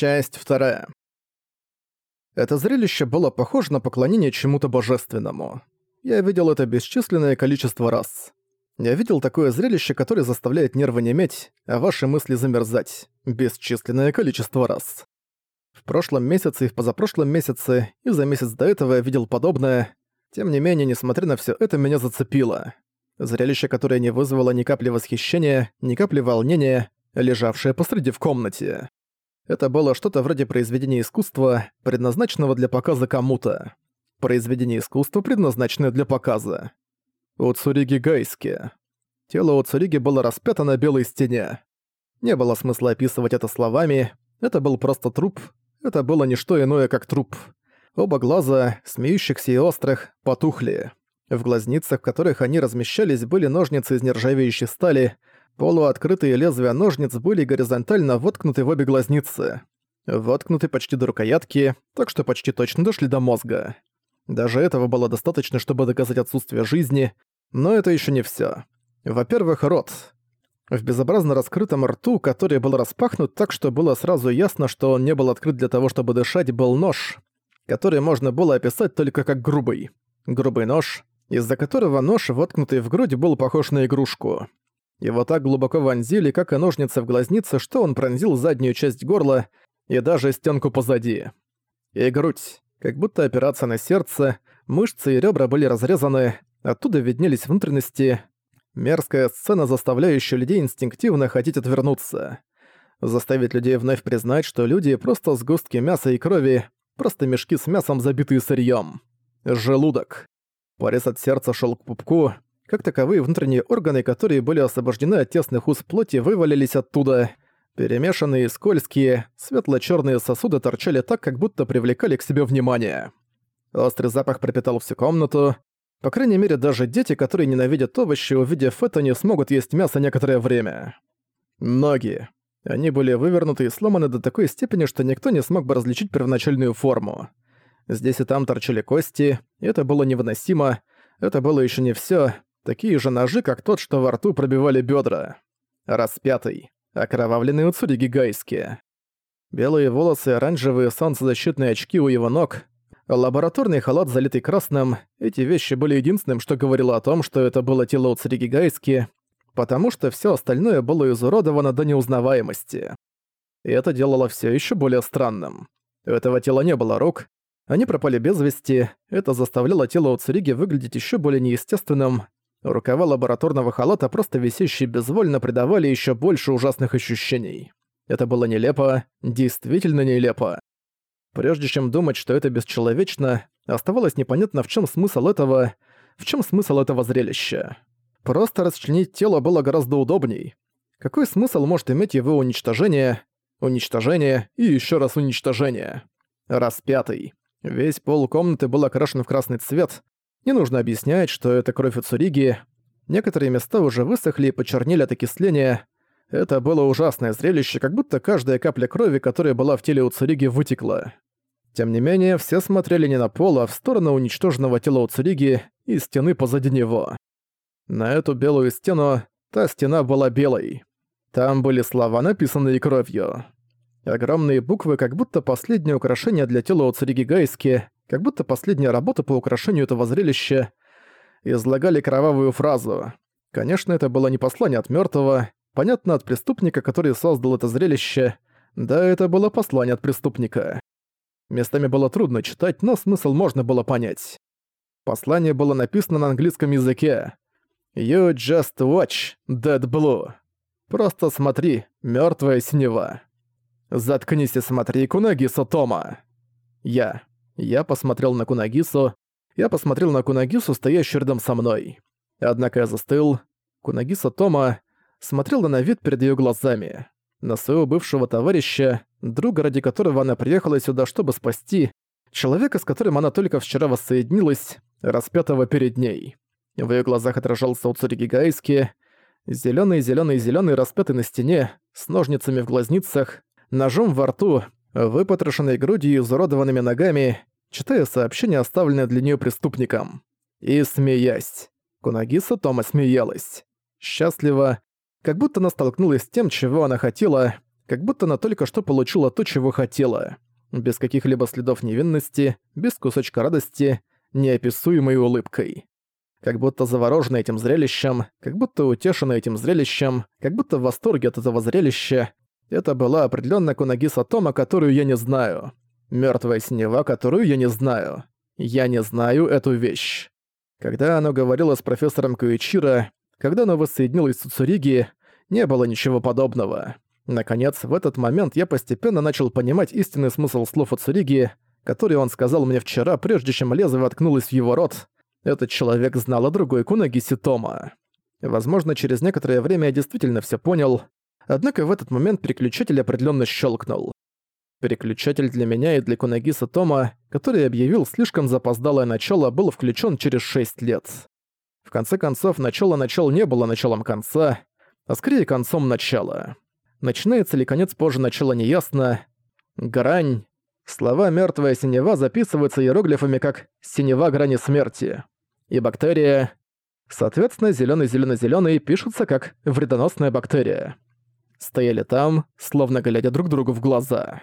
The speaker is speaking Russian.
Часть вторая. Это зрелище было похоже на поклонение чему-то божественному. Я видел это бесчисленное количество раз. Я видел такое зрелище, которое заставляет нервы неметь, а ваши мысли замерзать. Бесчисленное количество раз. В прошлом месяце и в позапрошлом месяце, и за месяц до этого я видел подобное. Тем не менее, несмотря на все это, меня зацепило. Зрелище, которое не вызвало ни капли восхищения, ни капли волнения, лежавшее посреди в комнате. Это было что-то вроде произведения искусства, предназначенного для показа кому-то. Произведение искусства, предназначенное для показа. Уцуриги Гайски. Тело Уцуриги было распято на белой стене. Не было смысла описывать это словами, это был просто труп, это было не что иное, как труп. Оба глаза, смеющихся и острых, потухли. В глазницах, в которых они размещались, были ножницы из нержавеющей стали, Полуоткрытые лезвия ножниц были горизонтально воткнуты в обе глазницы. Воткнуты почти до рукоятки, так что почти точно дошли до мозга. Даже этого было достаточно, чтобы доказать отсутствие жизни, но это еще не все. Во-первых, рот. В безобразно раскрытом рту, который был распахнут так, что было сразу ясно, что он не был открыт для того, чтобы дышать, был нож, который можно было описать только как грубый. Грубый нож, из-за которого нож, воткнутый в грудь, был похож на игрушку. Его так глубоко вонзили, как и ножницы в глазнице, что он пронзил заднюю часть горла и даже стенку позади. И грудь. Как будто операция на сердце, мышцы и ребра были разрезаны, оттуда виднелись внутренности. Мерзкая сцена, заставляющая людей инстинктивно хотеть отвернуться. Заставить людей вновь признать, что люди просто сгустки мяса и крови, просто мешки с мясом, забитые сырьем. Желудок. Порез от сердца шел к пупку, как таковые внутренние органы, которые были освобождены от тесных уз плоти, вывалились оттуда. Перемешанные, скользкие, светло-черные сосуды торчали так, как будто привлекали к себе внимание. Острый запах пропитал всю комнату. По крайней мере, даже дети, которые ненавидят овощи, увидев это, не смогут есть мясо некоторое время. Ноги. Они были вывернуты и сломаны до такой степени, что никто не смог бы различить первоначальную форму. Здесь и там торчали кости, и это было невыносимо. Это было еще не все. Такие же ножи, как тот, что во рту пробивали бедра. Распятый. Окровавленные уцури гигайские. Белые волосы, оранжевые солнцезащитные очки у его ног. Лабораторный халат, залитый красным. Эти вещи были единственным, что говорило о том, что это было тело уцури гигайски, потому что все остальное было изуродовано до неузнаваемости. И это делало все еще более странным. У этого тела не было рук, они пропали без вести, это заставляло тело Уцуриги выглядеть еще более неестественным, Рукава лабораторного халата, просто висящие безвольно, придавали еще больше ужасных ощущений. Это было нелепо, действительно нелепо. Прежде чем думать, что это бесчеловечно, оставалось непонятно, в чем смысл этого, в чем смысл этого зрелища. Просто расчленить тело было гораздо удобней. Какой смысл может иметь его уничтожение, уничтожение и еще раз уничтожение? Распятый. Весь пол комнаты был окрашен в красный цвет, не нужно объяснять, что это кровь Уцуриги. Некоторые места уже высохли и почернели от окисления. Это было ужасное зрелище, как будто каждая капля крови, которая была в теле Уцуриги, вытекла. Тем не менее, все смотрели не на пол, а в сторону уничтоженного тела Уцуриги и стены позади него. На эту белую стену та стена была белой. Там были слова, написанные кровью. Огромные буквы, как будто последнее украшение для тела Уцуриги Гайски, как будто последняя работа по украшению этого зрелища, излагали кровавую фразу. Конечно, это было не послание от мертвого, понятно от преступника, который создал это зрелище. Да, это было послание от преступника. Местами было трудно читать, но смысл можно было понять. Послание было написано на английском языке. «You just watch, Dead Blue». Просто смотри, мертвая синева. Заткнись и смотри, Кунагисо Тома. Я. Я посмотрел на Кунагису. Я посмотрел на Кунагису, стоящую рядом со мной. Однако я застыл. Кунагиса Тома смотрела на вид перед ее глазами. На своего бывшего товарища, друга, ради которого она приехала сюда, чтобы спасти, человека, с которым она только вчера воссоединилась, распятого перед ней. В ее глазах отражался Уцури Гигайски, зеленый, зеленый, зеленый, распятый на стене, с ножницами в глазницах, ножом во рту, выпотрошенной грудью и изуродованными ногами, читая сообщение, оставленное для нее преступником. И смеясь. Кунагиса Тома смеялась. Счастливо, как будто она столкнулась с тем, чего она хотела, как будто она только что получила то, чего хотела. Без каких-либо следов невинности, без кусочка радости, неописуемой улыбкой. Как будто заворожена этим зрелищем, как будто утешена этим зрелищем, как будто в восторге от этого зрелища. Это была определённая Кунагиса Тома, которую я не знаю. Мёртвая синева, которую я не знаю. Я не знаю эту вещь. Когда оно говорило с профессором Куичиро, когда оно воссоединилось с Цуриги, не было ничего подобного. Наконец, в этот момент я постепенно начал понимать истинный смысл слов Цуриги, которые он сказал мне вчера, прежде чем лезвие воткнулось в его рот. Этот человек знал о другой Кунагиси Тома. Возможно, через некоторое время я действительно все понял, однако в этот момент переключатель определенно щелкнул. Переключатель для меня и для Кунагиса Тома, который объявил слишком запоздалое начало, был включен через 6 лет. В конце концов, начало начал не было началом конца, а скорее концом начала. Начинается ли конец позже начала неясно. Грань. Слова «мёртвая синева» записываются иероглифами как «синева грани смерти». И бактерия. Соответственно, зелёный зелёный зелёный пишутся как «вредоносная бактерия». Стояли там, словно глядя друг другу в глаза.